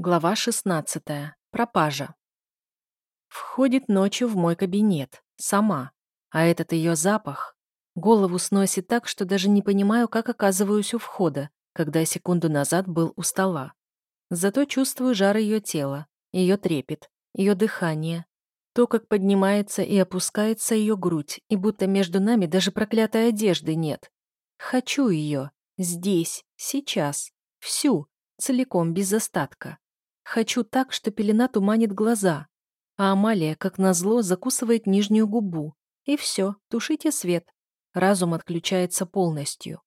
Глава 16. Пропажа. Входит ночью в мой кабинет. Сама. А этот ее запах. Голову сносит так, что даже не понимаю, как оказываюсь у входа, когда секунду назад был у стола. Зато чувствую жар ее тела, ее трепет, ее дыхание, то, как поднимается и опускается ее грудь, и будто между нами даже проклятой одежды нет. Хочу ее. Здесь. Сейчас. Всю. Целиком, без остатка. Хочу так, что пелена туманит глаза, а Амалия, как назло, закусывает нижнюю губу. И все, тушите свет. Разум отключается полностью.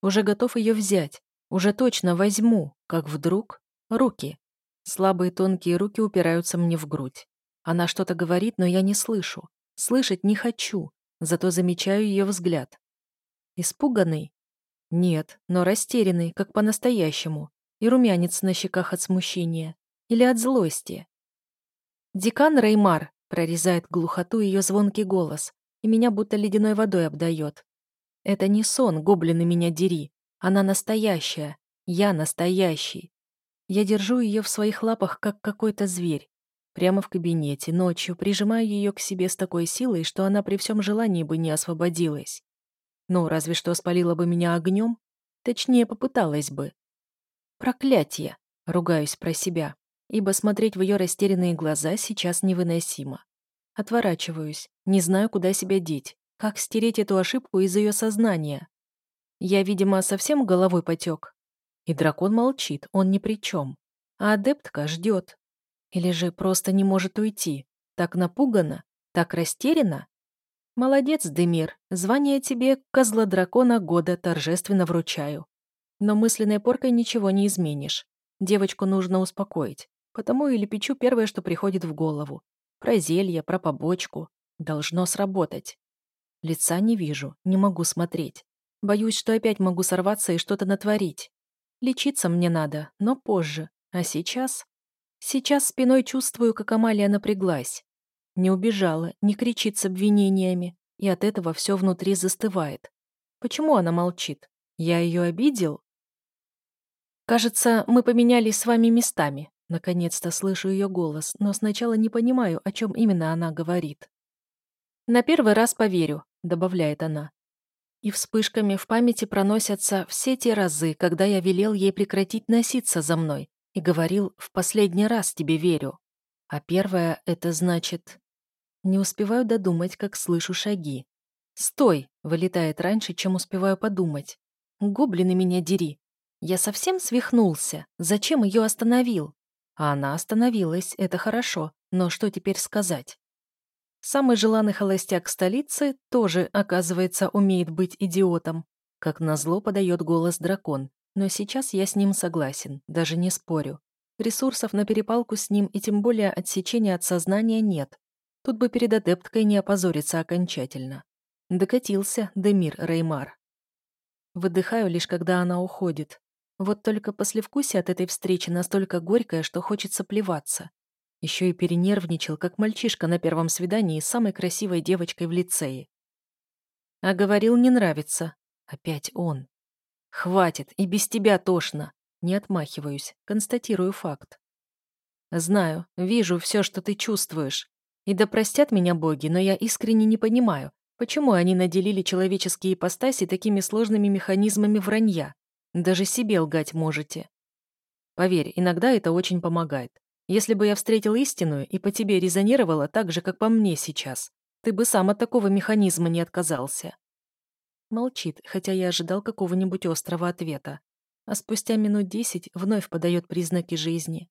Уже готов ее взять, уже точно возьму, как вдруг руки. Слабые тонкие руки упираются мне в грудь. Она что-то говорит, но я не слышу. Слышать не хочу, зато замечаю ее взгляд. Испуганный? Нет, но растерянный, как по-настоящему и румянец на щеках от смущения или от злости. «Декан Реймар!» — прорезает глухоту ее звонкий голос, и меня будто ледяной водой обдает. «Это не сон, гоблины меня дери. Она настоящая. Я настоящий. Я держу ее в своих лапах, как какой-то зверь. Прямо в кабинете, ночью, прижимаю ее к себе с такой силой, что она при всем желании бы не освободилась. Ну, разве что спалила бы меня огнем. Точнее, попыталась бы. Проклятие! Ругаюсь про себя, ибо смотреть в ее растерянные глаза сейчас невыносимо. Отворачиваюсь, не знаю, куда себя деть, как стереть эту ошибку из ее сознания. Я, видимо, совсем головой потек. И дракон молчит, он ни при чем. А адептка ждет. Или же просто не может уйти. Так напугана, так растеряна. Молодец, Демир, звание тебе козла дракона года торжественно вручаю. Но мысленной поркой ничего не изменишь. Девочку нужно успокоить. Потому и лепечу первое, что приходит в голову. Про зелье, про побочку. Должно сработать. Лица не вижу, не могу смотреть. Боюсь, что опять могу сорваться и что-то натворить. Лечиться мне надо, но позже. А сейчас? Сейчас спиной чувствую, как Амалия напряглась. Не убежала, не кричит с обвинениями, и от этого все внутри застывает. Почему она молчит? Я ее обидел? «Кажется, мы поменялись с вами местами». Наконец-то слышу ее голос, но сначала не понимаю, о чем именно она говорит. «На первый раз поверю», — добавляет она. И вспышками в памяти проносятся все те разы, когда я велел ей прекратить носиться за мной и говорил «в последний раз тебе верю». А первое — это значит... Не успеваю додумать, как слышу шаги. «Стой!» — вылетает раньше, чем успеваю подумать. «Гоблины меня дери!» Я совсем свихнулся. Зачем ее остановил? А она остановилась, это хорошо. Но что теперь сказать? Самый желанный холостяк столицы тоже, оказывается, умеет быть идиотом. Как назло подает голос дракон. Но сейчас я с ним согласен, даже не спорю. Ресурсов на перепалку с ним и тем более отсечения от сознания нет. Тут бы перед адепткой не опозориться окончательно. Докатился Демир Реймар. Выдыхаю лишь, когда она уходит. Вот только послевкусие от этой встречи настолько горькое, что хочется плеваться. Еще и перенервничал, как мальчишка на первом свидании с самой красивой девочкой в лицее. А говорил, не нравится. Опять он. Хватит, и без тебя тошно. Не отмахиваюсь, констатирую факт. Знаю, вижу все, что ты чувствуешь. И да простят меня боги, но я искренне не понимаю, почему они наделили человеческие ипостаси такими сложными механизмами вранья. Даже себе лгать можете. Поверь, иногда это очень помогает. Если бы я встретил истину и по тебе резонировала так же, как по мне сейчас, ты бы сам от такого механизма не отказался. Молчит, хотя я ожидал какого-нибудь острого ответа. А спустя минут десять вновь подает признаки жизни.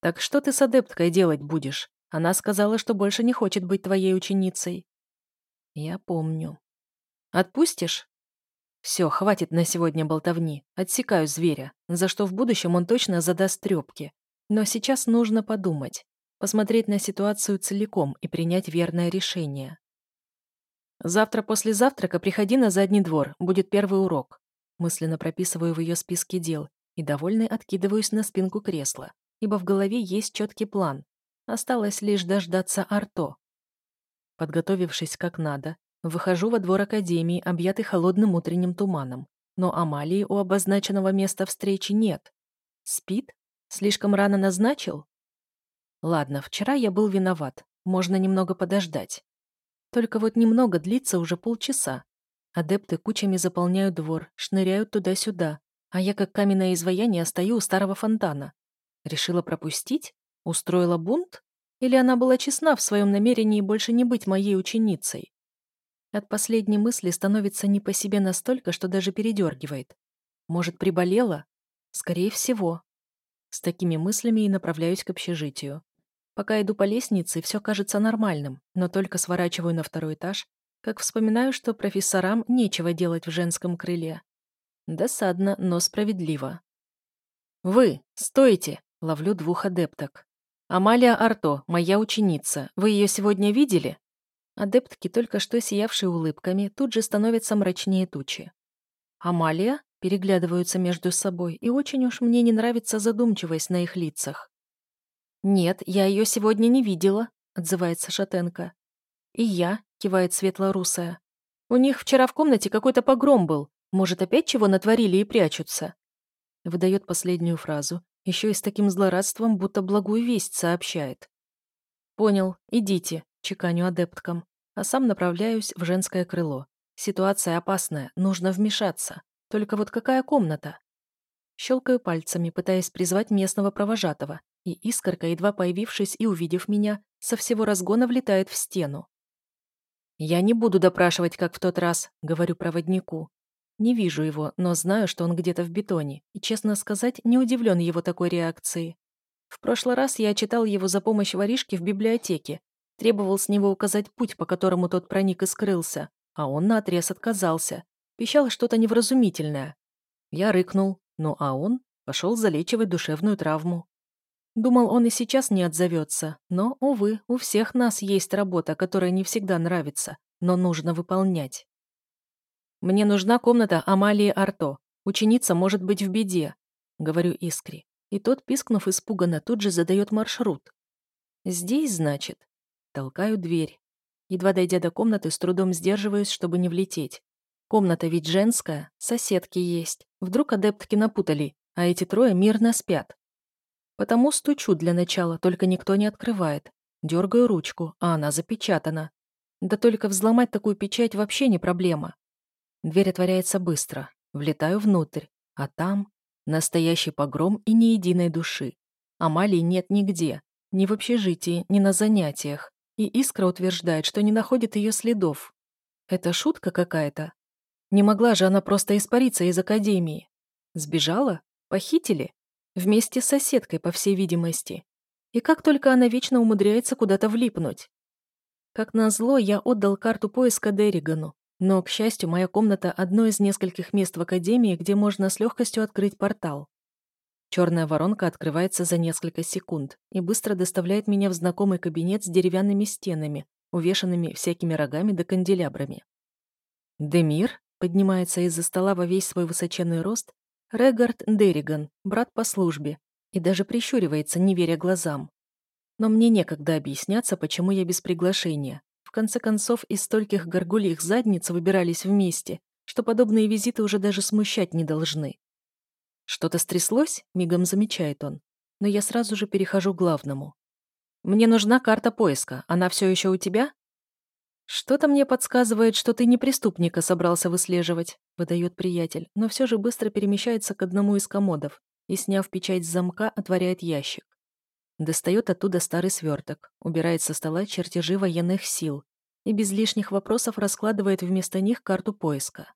«Так что ты с адепткой делать будешь? Она сказала, что больше не хочет быть твоей ученицей». «Я помню». «Отпустишь?» Все, хватит на сегодня болтовни. Отсекаю зверя, за что в будущем он точно задаст трепки. Но сейчас нужно подумать, посмотреть на ситуацию целиком и принять верное решение. Завтра после завтрака приходи на задний двор, будет первый урок. Мысленно прописываю в ее списке дел и, довольный, откидываюсь на спинку кресла, ибо в голове есть четкий план. Осталось лишь дождаться Арто. Подготовившись как надо, Выхожу во двор Академии, объятый холодным утренним туманом. Но Амалии у обозначенного места встречи нет. Спит? Слишком рано назначил? Ладно, вчера я был виноват. Можно немного подождать. Только вот немного длится уже полчаса. Адепты кучами заполняют двор, шныряют туда-сюда, а я как каменное изваяние стою у старого фонтана. Решила пропустить? Устроила бунт? Или она была честна в своем намерении больше не быть моей ученицей? От последней мысли становится не по себе настолько, что даже передергивает. Может, приболела? Скорее всего. С такими мыслями и направляюсь к общежитию. Пока иду по лестнице, все кажется нормальным, но только сворачиваю на второй этаж, как вспоминаю, что профессорам нечего делать в женском крыле. Досадно, но справедливо. «Вы, стойте!» — ловлю двух адепток. «Амалия Арто, моя ученица. Вы ее сегодня видели?» Адептки, только что сиявшие улыбками, тут же становятся мрачнее тучи. «Амалия?» — переглядываются между собой, и очень уж мне не нравится задумчивость на их лицах. «Нет, я ее сегодня не видела», — отзывается Шатенко. «И я», — кивает светло-русая. «У них вчера в комнате какой-то погром был. Может, опять чего натворили и прячутся?» Выдает последнюю фразу, еще и с таким злорадством, будто благую весть сообщает. «Понял, идите», — чеканю адепткам, а сам направляюсь в женское крыло. Ситуация опасная, нужно вмешаться. Только вот какая комната? Щелкаю пальцами, пытаясь призвать местного провожатого, и искорка, едва появившись и увидев меня, со всего разгона влетает в стену. «Я не буду допрашивать, как в тот раз», — говорю проводнику. Не вижу его, но знаю, что он где-то в бетоне, и, честно сказать, не удивлен его такой реакции. В прошлый раз я читал его за помощь воришке в библиотеке, требовал с него указать путь, по которому тот проник и скрылся, а он наотрез отказался, пищал что-то невразумительное. Я рыкнул, ну а он пошел залечивать душевную травму. Думал, он и сейчас не отзовется, но, увы, у всех нас есть работа, которая не всегда нравится, но нужно выполнять. «Мне нужна комната Амалии Арто. Ученица может быть в беде», — говорю Искре. И тот, пискнув испуганно, тут же задает маршрут. «Здесь, значит?» Толкаю дверь. Едва дойдя до комнаты, с трудом сдерживаюсь, чтобы не влететь. Комната ведь женская, соседки есть. Вдруг адептки напутали, а эти трое мирно спят. Потому стучу для начала, только никто не открывает. Дергаю ручку, а она запечатана. Да только взломать такую печать вообще не проблема. Дверь отворяется быстро. Влетаю внутрь, а там настоящий погром и ни единой души. Амалии нет нигде, ни в общежитии, ни на занятиях. И Искра утверждает, что не находит ее следов. Это шутка какая-то? Не могла же она просто испариться из академии. Сбежала? Похитили? Вместе с соседкой, по всей видимости. И как только она вечно умудряется куда-то влипнуть. Как назло, я отдал карту поиска Дерригану, но, к счастью, моя комната – одно из нескольких мест в Академии, где можно с легкостью открыть портал. Черная воронка открывается за несколько секунд и быстро доставляет меня в знакомый кабинет с деревянными стенами, увешанными всякими рогами да канделябрами. Демир поднимается из-за стола во весь свой высоченный рост Регард Дерриган, брат по службе, и даже прищуривается, не веря глазам. Но мне некогда объясняться, почему я без приглашения. В конце концов, из стольких горгульих задниц выбирались вместе, что подобные визиты уже даже смущать не должны. «Что-то стряслось?» — мигом замечает он. Но я сразу же перехожу к главному. «Мне нужна карта поиска. Она все еще у тебя?» «Что-то мне подсказывает, что ты не преступника собрался выслеживать», выдает приятель, но все же быстро перемещается к одному из комодов и, сняв печать с замка, отворяет ящик. Достает оттуда старый сверток, убирает со стола чертежи военных сил и без лишних вопросов раскладывает вместо них карту поиска.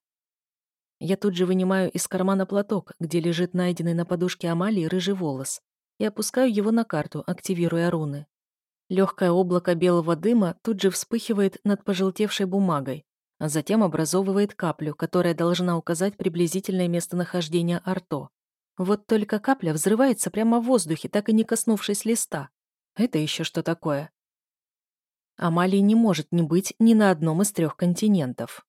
Я тут же вынимаю из кармана платок, где лежит найденный на подушке Амалии рыжий волос, и опускаю его на карту, активируя руны. Легкое облако белого дыма тут же вспыхивает над пожелтевшей бумагой, а затем образовывает каплю, которая должна указать приблизительное местонахождение Арто. Вот только капля взрывается прямо в воздухе, так и не коснувшись листа. Это еще что такое? Амалии не может не быть ни на одном из трех континентов.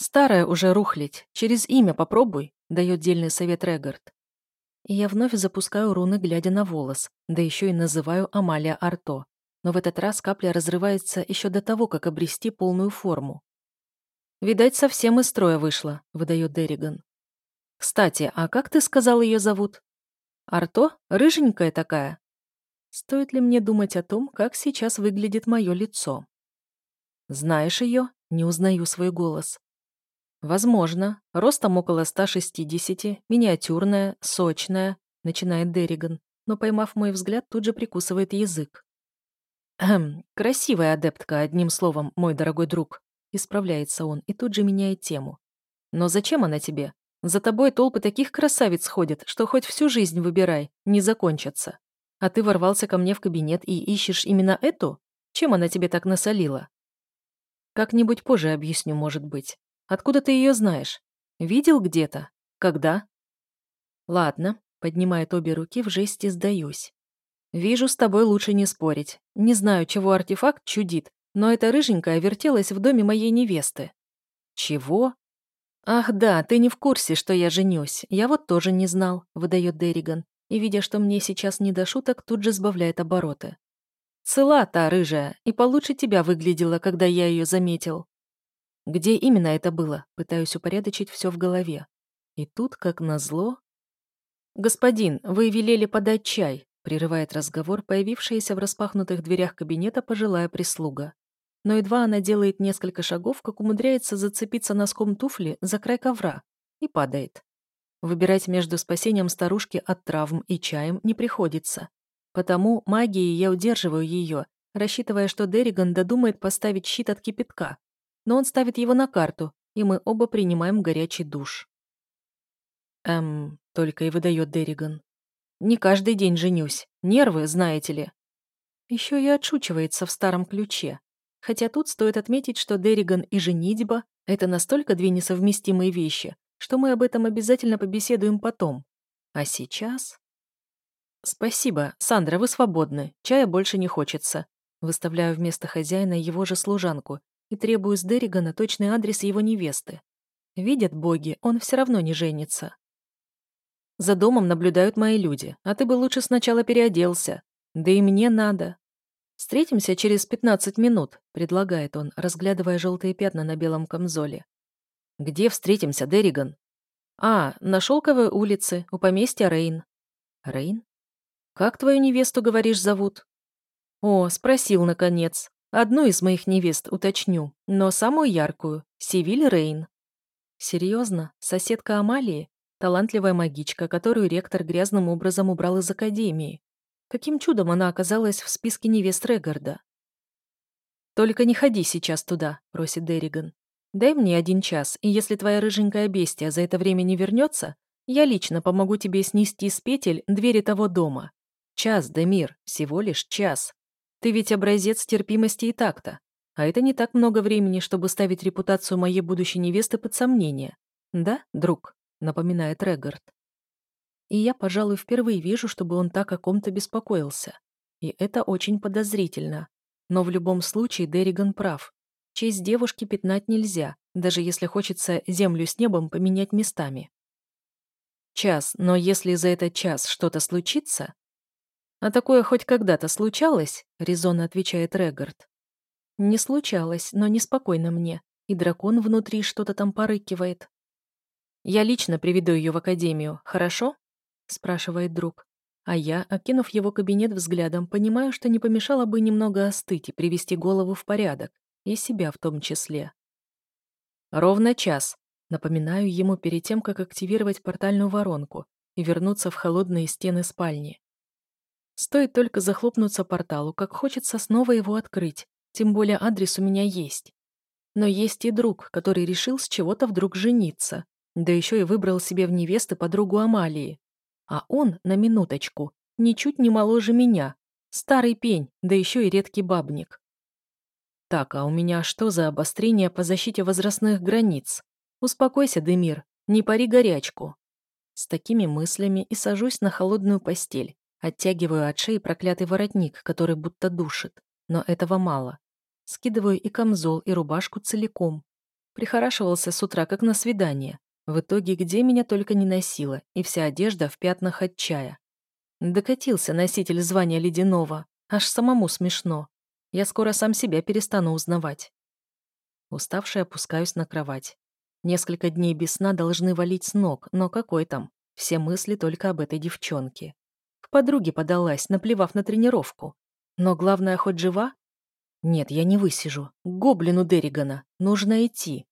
«Старая уже рухлить. Через имя попробуй», — дает дельный совет Регард. И я вновь запускаю руны, глядя на волос, да еще и называю Амалия Арто но в этот раз капля разрывается еще до того, как обрести полную форму. «Видать, совсем из строя вышла», — выдает Дерриган. «Кстати, а как ты сказал ее зовут?» Арто? Рыженькая такая? Стоит ли мне думать о том, как сейчас выглядит мое лицо? Знаешь ее? Не узнаю свой голос. Возможно. Ростом около 160, миниатюрная, сочная, начинает Дерриган, но, поймав мой взгляд, тут же прикусывает язык. «Хм, красивая адептка, одним словом, мой дорогой друг», исправляется он и тут же меняет тему. «Но зачем она тебе? За тобой толпы таких красавиц ходят, что хоть всю жизнь выбирай, не закончатся. А ты ворвался ко мне в кабинет и ищешь именно эту? Чем она тебе так насолила?» «Как-нибудь позже объясню, может быть. Откуда ты ее знаешь? Видел где-то? Когда?» «Ладно», — поднимает обе руки в жесте «сдаюсь». «Вижу, с тобой лучше не спорить. Не знаю, чего артефакт чудит, но эта рыженькая вертелась в доме моей невесты». «Чего?» «Ах да, ты не в курсе, что я женюсь. Я вот тоже не знал», — выдает Дерриган. И, видя, что мне сейчас не до шуток, тут же сбавляет обороты. «Цела та рыжая, и получше тебя выглядела, когда я ее заметил». «Где именно это было?» Пытаюсь упорядочить все в голове. И тут, как назло... «Господин, вы велели подать чай», Прерывает разговор появившаяся в распахнутых дверях кабинета пожилая прислуга. Но едва она делает несколько шагов, как умудряется зацепиться носком туфли за край ковра и падает. Выбирать между спасением старушки от травм и чаем не приходится. Потому магией я удерживаю ее, рассчитывая, что Дерриган додумает поставить щит от кипятка. Но он ставит его на карту, и мы оба принимаем горячий душ. Эм, только и выдает Дерриган. Не каждый день женюсь. Нервы, знаете ли. Еще и отшучивается в старом ключе. Хотя тут стоит отметить, что Дерриган и женитьба — это настолько две несовместимые вещи, что мы об этом обязательно побеседуем потом. А сейчас... «Спасибо, Сандра, вы свободны. Чая больше не хочется». Выставляю вместо хозяина его же служанку и требую с Дерригана точный адрес его невесты. Видят боги, он все равно не женится. За домом наблюдают мои люди, а ты бы лучше сначала переоделся. Да и мне надо. Встретимся через 15 минут, предлагает он, разглядывая желтые пятна на белом камзоле. Где встретимся, Дерриган? А, на Шелковой улице, у поместья Рейн. Рейн? Как твою невесту, говоришь, зовут? О, спросил, наконец. Одну из моих невест уточню, но самую яркую — Севиль Рейн. Серьезно? Соседка Амалии? Талантливая магичка, которую ректор грязным образом убрал из академии. Каким чудом она оказалась в списке невест Регарда? «Только не ходи сейчас туда», — просит Дерриган. «Дай мне один час, и если твоя рыженькая бестия за это время не вернется, я лично помогу тебе снести с петель двери того дома. Час, Демир, всего лишь час. Ты ведь образец терпимости и такта. А это не так много времени, чтобы ставить репутацию моей будущей невесты под сомнение. Да, друг?» напоминает Регард. И я, пожалуй, впервые вижу, чтобы он так о ком-то беспокоился. И это очень подозрительно. Но в любом случае Дерриган прав. Честь девушки пятнать нельзя, даже если хочется землю с небом поменять местами. Час, но если за этот час что-то случится... А такое хоть когда-то случалось, резонно отвечает Регард. Не случалось, но неспокойно мне, и дракон внутри что-то там порыкивает. «Я лично приведу ее в академию, хорошо?» – спрашивает друг. А я, окинув его кабинет взглядом, понимаю, что не помешало бы немного остыть и привести голову в порядок, и себя в том числе. Ровно час. Напоминаю ему перед тем, как активировать портальную воронку и вернуться в холодные стены спальни. Стоит только захлопнуться порталу, как хочется снова его открыть, тем более адрес у меня есть. Но есть и друг, который решил с чего-то вдруг жениться, да еще и выбрал себе в невесты подругу Амалии. А он, на минуточку, ничуть не моложе меня. Старый пень, да еще и редкий бабник. Так, а у меня что за обострение по защите возрастных границ? Успокойся, Демир, не пари горячку. С такими мыслями и сажусь на холодную постель, оттягиваю от шеи проклятый воротник, который будто душит. Но этого мало. Скидываю и камзол, и рубашку целиком. Прихорашивался с утра, как на свидание. В итоге где меня только не носило, и вся одежда в пятнах от чая. Докатился носитель звания ледяного. Аж самому смешно. Я скоро сам себя перестану узнавать. Уставшая опускаюсь на кровать. Несколько дней без сна должны валить с ног, но какой там? Все мысли только об этой девчонке. К подруге подалась, наплевав на тренировку. Но главное, хоть жива? Нет, я не высижу. К гоблину Дерригана. Нужно идти.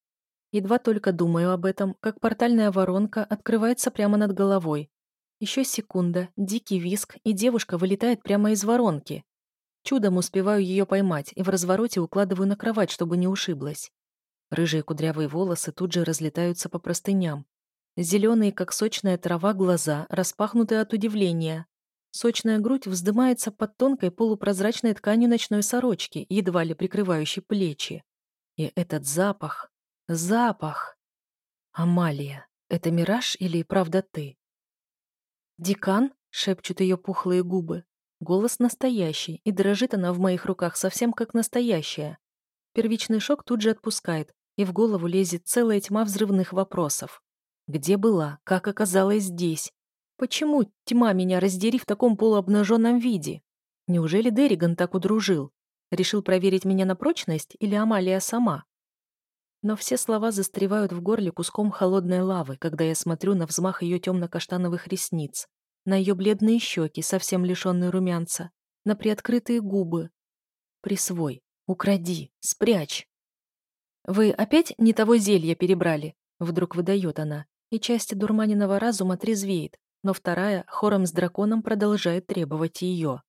Едва только думаю об этом, как портальная воронка открывается прямо над головой. Еще секунда, дикий виск, и девушка вылетает прямо из воронки. Чудом успеваю ее поймать и в развороте укладываю на кровать, чтобы не ушиблась. Рыжие кудрявые волосы тут же разлетаются по простыням. Зеленые, как сочная трава, глаза, распахнуты от удивления. Сочная грудь вздымается под тонкой полупрозрачной тканью ночной сорочки, едва ли прикрывающей плечи. И этот запах... Запах! Амалия, это мираж или правда ты? «Декан?» — шепчут ее пухлые губы. Голос настоящий, и дрожит она в моих руках совсем как настоящая. Первичный шок тут же отпускает, и в голову лезет целая тьма взрывных вопросов. Где была? Как оказалась здесь? Почему тьма меня раздери в таком полуобнаженном виде? Неужели Дерриган так удружил? Решил проверить меня на прочность или Амалия сама? Но все слова застревают в горле куском холодной лавы, когда я смотрю на взмах ее темно-каштановых ресниц, на ее бледные щеки, совсем лишенные румянца, на приоткрытые губы. Присвой, укради, спрячь. «Вы опять не того зелья перебрали?» Вдруг выдает она, и часть дурманенного разума трезвеет, но вторая хором с драконом продолжает требовать ее.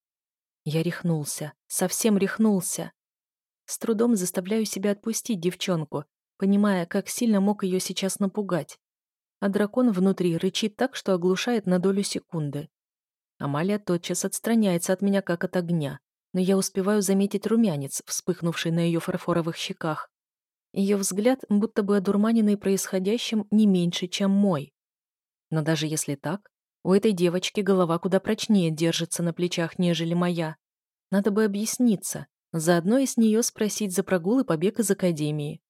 Я рехнулся, совсем рехнулся. С трудом заставляю себя отпустить девчонку, понимая, как сильно мог ее сейчас напугать. А дракон внутри рычит так, что оглушает на долю секунды. Амалия тотчас отстраняется от меня, как от огня, но я успеваю заметить румянец, вспыхнувший на ее фарфоровых щеках. Ее взгляд, будто бы одурманенный происходящим, не меньше, чем мой. Но даже если так, у этой девочки голова куда прочнее держится на плечах, нежели моя. Надо бы объясниться, заодно и с нее спросить за прогул и побег из академии.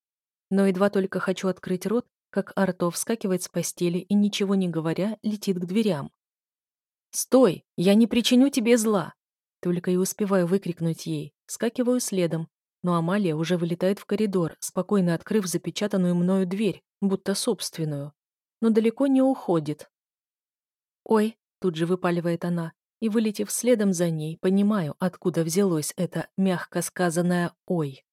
Но едва только хочу открыть рот, как Арто вскакивает с постели и, ничего не говоря, летит к дверям. «Стой! Я не причиню тебе зла!» Только и успеваю выкрикнуть ей. Скакиваю следом, но Амалия уже вылетает в коридор, спокойно открыв запечатанную мною дверь, будто собственную. Но далеко не уходит. «Ой», — тут же выпаливает она, и, вылетев следом за ней, понимаю, откуда взялось это мягко сказанное «ой».